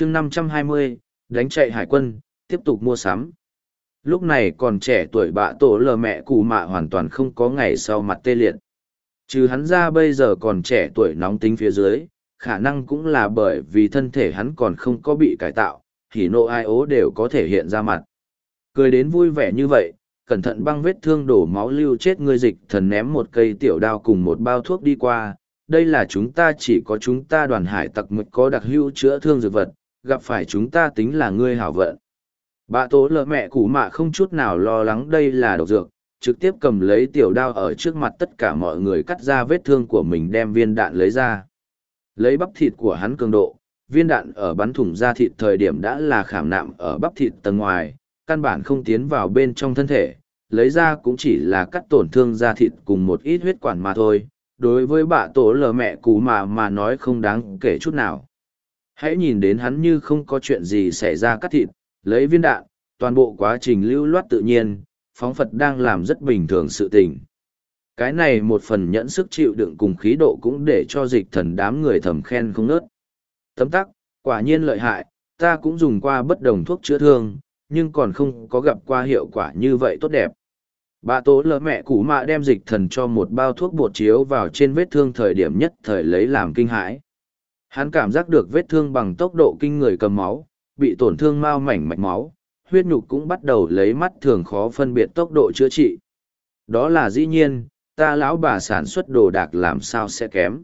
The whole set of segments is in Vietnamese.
chương 520, đánh chạy hải quân, tiếp tục mua sắm. Lúc này còn trẻ tuổi bạ tổ lờ mẹ cụ mạ hoàn toàn không có ngày sau mặt tê liệt. Trừ hắn ra bây giờ còn trẻ tuổi nóng tính phía dưới, khả năng cũng là bởi vì thân thể hắn còn không có bị cải tạo, thì nộ ai ố đều có thể hiện ra mặt. Cười đến vui vẻ như vậy, cẩn thận băng vết thương đổ máu lưu chết ngươi dịch thần ném một cây tiểu đao cùng một bao thuốc đi qua. Đây là chúng ta chỉ có chúng ta đoàn hải tặc mực có đặc hữu chữa thương dược vật, gặp phải chúng ta tính là ngươi hảo vận. Bà tố lợ mẹ củ mạ không chút nào lo lắng đây là độc dược, trực tiếp cầm lấy tiểu đao ở trước mặt tất cả mọi người cắt ra vết thương của mình đem viên đạn lấy ra. Lấy bắp thịt của hắn cường độ, viên đạn ở bắn thủng da thịt thời điểm đã là khảm nạm ở bắp thịt tầng ngoài, căn bản không tiến vào bên trong thân thể, lấy ra cũng chỉ là cắt tổn thương da thịt cùng một ít huyết quản mà thôi. Đối với bà tổ lờ mẹ cú mà mà nói không đáng kể chút nào. Hãy nhìn đến hắn như không có chuyện gì xảy ra cắt thịt, lấy viên đạn, toàn bộ quá trình lưu loát tự nhiên, phóng Phật đang làm rất bình thường sự tình. Cái này một phần nhẫn sức chịu đựng cùng khí độ cũng để cho dịch thần đám người thầm khen không nớt. Tấm tắc, quả nhiên lợi hại, ta cũng dùng qua bất đồng thuốc chữa thương, nhưng còn không có gặp qua hiệu quả như vậy tốt đẹp. Bà tố lỡ mẹ cũ mạ đem dịch thần cho một bao thuốc bột chiếu vào trên vết thương thời điểm nhất thời lấy làm kinh hãi. Hắn cảm giác được vết thương bằng tốc độ kinh người cầm máu, bị tổn thương mau mảnh mạch máu, huyết nhục cũng bắt đầu lấy mắt thường khó phân biệt tốc độ chữa trị. Đó là dĩ nhiên, ta lão bà sản xuất đồ đạc làm sao sẽ kém.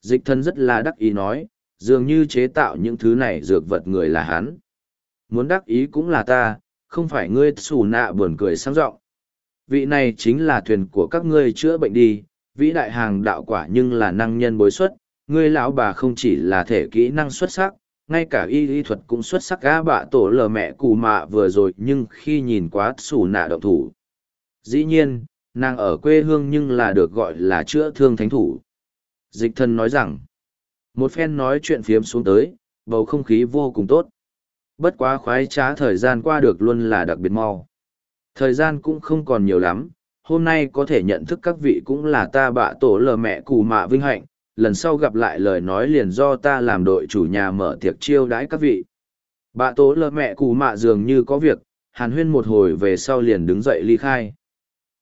Dịch thân rất là đắc ý nói, dường như chế tạo những thứ này dược vật người là hắn. Muốn đắc ý cũng là ta, không phải ngươi xù nạ buồn cười sang rộng. Vị này chính là thuyền của các ngươi chữa bệnh đi, vĩ đại hàng đạo quả nhưng là năng nhân bối xuất, ngươi lão bà không chỉ là thể kỹ năng xuất sắc, ngay cả y y thuật cũng xuất sắc gã bạ tổ lờ mẹ cù mạ vừa rồi nhưng khi nhìn quá xù nạ động thủ. Dĩ nhiên, nàng ở quê hương nhưng là được gọi là chữa thương thánh thủ. Dịch thân nói rằng, một phen nói chuyện phiếm xuống tới, bầu không khí vô cùng tốt. Bất quá khoái trá thời gian qua được luôn là đặc biệt mau. Thời gian cũng không còn nhiều lắm, hôm nay có thể nhận thức các vị cũng là ta bạ tổ lờ mẹ cù mạ vinh hạnh, lần sau gặp lại lời nói liền do ta làm đội chủ nhà mở tiệc chiêu đãi các vị. bà tổ lờ mẹ cù mạ dường như có việc, hàn huyên một hồi về sau liền đứng dậy ly khai.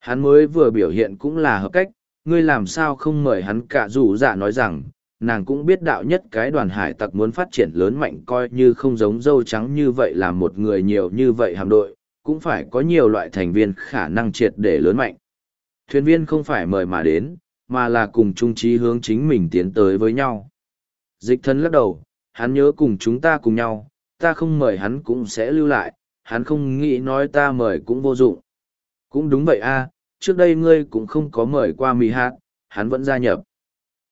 Hắn mới vừa biểu hiện cũng là hợp cách, ngươi làm sao không mời hắn cả dù dạ nói rằng, nàng cũng biết đạo nhất cái đoàn hải tặc muốn phát triển lớn mạnh coi như không giống dâu trắng như vậy là một người nhiều như vậy hạm đội, cũng phải có nhiều loại thành viên khả năng triệt để lớn mạnh. Thuyền viên không phải mời mà đến, mà là cùng chung trí hướng chính mình tiến tới với nhau. Dịch thân lắc đầu, hắn nhớ cùng chúng ta cùng nhau, ta không mời hắn cũng sẽ lưu lại, hắn không nghĩ nói ta mời cũng vô dụng. Cũng đúng vậy a trước đây ngươi cũng không có mời qua mì hạt, hắn vẫn gia nhập.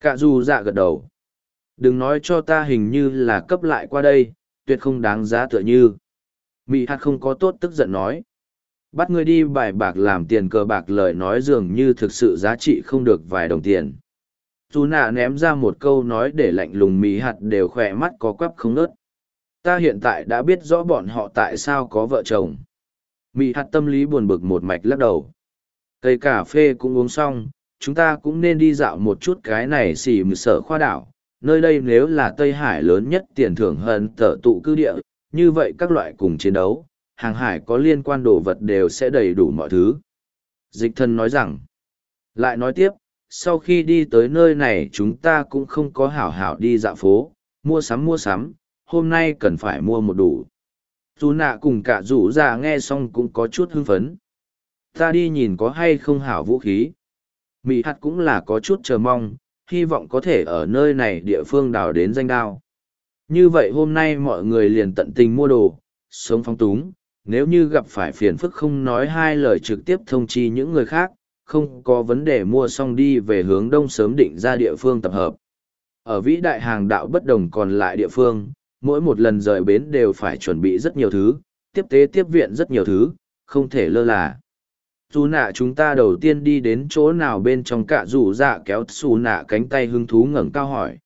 Cả dù dạ gật đầu. Đừng nói cho ta hình như là cấp lại qua đây, tuyệt không đáng giá tựa như. Mị hạt không có tốt tức giận nói. Bắt ngươi đi bài bạc làm tiền cờ bạc lời nói dường như thực sự giá trị không được vài đồng tiền. Dù nạ ném ra một câu nói để lạnh lùng mì hạt đều khỏe mắt có quắp không nớt. Ta hiện tại đã biết rõ bọn họ tại sao có vợ chồng. Mì hạt tâm lý buồn bực một mạch lắc đầu. Cây cà phê cũng uống xong, chúng ta cũng nên đi dạo một chút cái này xỉ mù sở khoa đảo. Nơi đây nếu là Tây Hải lớn nhất tiền thưởng hơn tở tụ cư địa, như vậy các loại cùng chiến đấu, hàng hải có liên quan đồ vật đều sẽ đầy đủ mọi thứ. Dịch thân nói rằng, lại nói tiếp, sau khi đi tới nơi này chúng ta cũng không có hảo hảo đi dạo phố, mua sắm mua sắm, hôm nay cần phải mua một đủ. Dù nạ cùng cả rủ già nghe xong cũng có chút hưng phấn. Ta đi nhìn có hay không hảo vũ khí. Mỹ hạt cũng là có chút chờ mong, hy vọng có thể ở nơi này địa phương đào đến danh đao. Như vậy hôm nay mọi người liền tận tình mua đồ, sống phong túng, nếu như gặp phải phiền phức không nói hai lời trực tiếp thông chi những người khác, không có vấn đề mua xong đi về hướng đông sớm định ra địa phương tập hợp. Ở vĩ đại hàng đạo bất đồng còn lại địa phương, mỗi một lần rời bến đều phải chuẩn bị rất nhiều thứ, tiếp tế tiếp viện rất nhiều thứ, không thể lơ là. Dù nạ chúng ta đầu tiên đi đến chỗ nào bên trong cả rủ dạ kéo xù nạ cánh tay hứng thú ngẩng cao hỏi.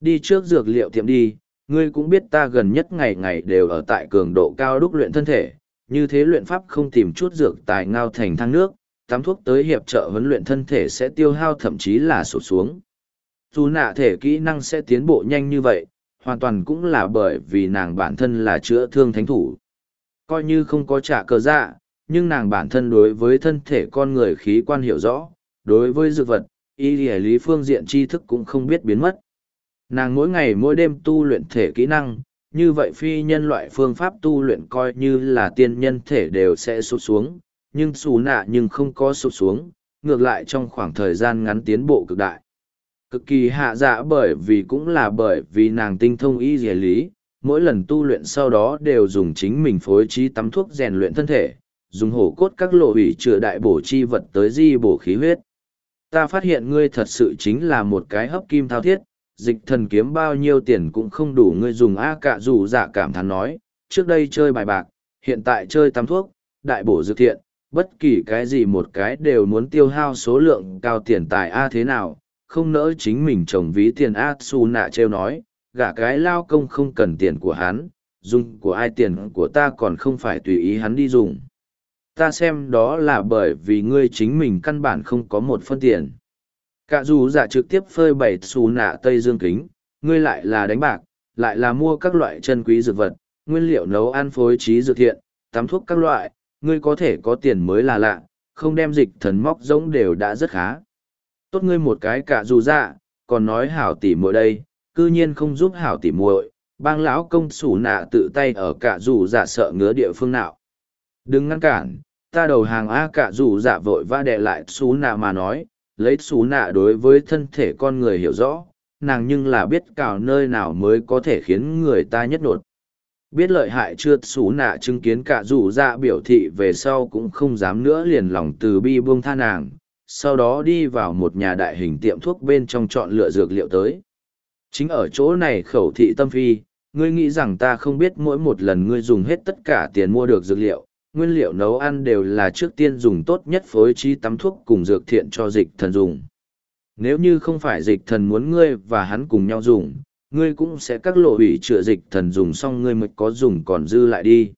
Đi trước dược liệu tiệm đi, ngươi cũng biết ta gần nhất ngày ngày đều ở tại cường độ cao đúc luyện thân thể, như thế luyện pháp không tìm chút dược tài ngao thành thang nước, tắm thuốc tới hiệp trợ huấn luyện thân thể sẽ tiêu hao thậm chí là sụt xuống. Dù nạ thể kỹ năng sẽ tiến bộ nhanh như vậy, hoàn toàn cũng là bởi vì nàng bản thân là chữa thương thánh thủ. Coi như không có trả cờ dạ, nhưng nàng bản thân đối với thân thể con người khí quan hiểu rõ, đối với dược vật, y lý phương diện tri thức cũng không biết biến mất. Nàng mỗi ngày mỗi đêm tu luyện thể kỹ năng, như vậy phi nhân loại phương pháp tu luyện coi như là tiên nhân thể đều sẽ sụt xuống, nhưng xù nạ nhưng không có sụt xuống, ngược lại trong khoảng thời gian ngắn tiến bộ cực đại. Cực kỳ hạ dạ bởi vì cũng là bởi vì nàng tinh thông y dề lý, mỗi lần tu luyện sau đó đều dùng chính mình phối trí tắm thuốc rèn luyện thân thể, dùng hổ cốt các lộ hủy chữa đại bổ chi vật tới di bổ khí huyết. Ta phát hiện ngươi thật sự chính là một cái hấp kim thao thiết, dịch thần kiếm bao nhiêu tiền cũng không đủ ngươi dùng a cạ dù dạ cảm thán nói, trước đây chơi bài bạc, hiện tại chơi tắm thuốc, đại bổ dược thiện, bất kỳ cái gì một cái đều muốn tiêu hao số lượng cao tiền tài a thế nào, không nỡ chính mình trồng ví tiền a su nạ trêu nói, gả cái lao công không cần tiền của hắn, dùng của ai tiền của ta còn không phải tùy ý hắn đi dùng. Ta xem đó là bởi vì ngươi chính mình căn bản không có một phân tiền. Cả dù giả trực tiếp phơi bày xù nạ Tây Dương kính, ngươi lại là đánh bạc, lại là mua các loại chân quý dược vật, nguyên liệu nấu ăn phối trí dược thiện, tắm thuốc các loại, ngươi có thể có tiền mới là lạ, không đem dịch thần móc giống đều đã rất khá. Tốt ngươi một cái cả dù dạ, còn nói hảo tỉ muội đây, cư nhiên không giúp hảo tỉ muội, bang lão công sủ nạ tự tay ở cả dù dạ sợ ngứa địa phương nào. Đừng ngăn cản, ta đầu hàng A cả dù dạ vội va đè lại xú nạ mà nói, lấy xù nạ đối với thân thể con người hiểu rõ, nàng nhưng là biết cào nơi nào mới có thể khiến người ta nhất nột. Biết lợi hại chưa xù nạ chứng kiến cả rủ ra dạ biểu thị về sau cũng không dám nữa liền lòng từ bi buông tha nàng, sau đó đi vào một nhà đại hình tiệm thuốc bên trong chọn lựa dược liệu tới. Chính ở chỗ này khẩu thị tâm phi, ngươi nghĩ rằng ta không biết mỗi một lần ngươi dùng hết tất cả tiền mua được dược liệu, nguyên liệu nấu ăn đều là trước tiên dùng tốt nhất phối trí tắm thuốc cùng dược thiện cho dịch thần dùng. Nếu như không phải dịch thần muốn ngươi và hắn cùng nhau dùng, ngươi cũng sẽ các lộ hủy chữa dịch thần dùng xong ngươi mới có dùng còn dư lại đi.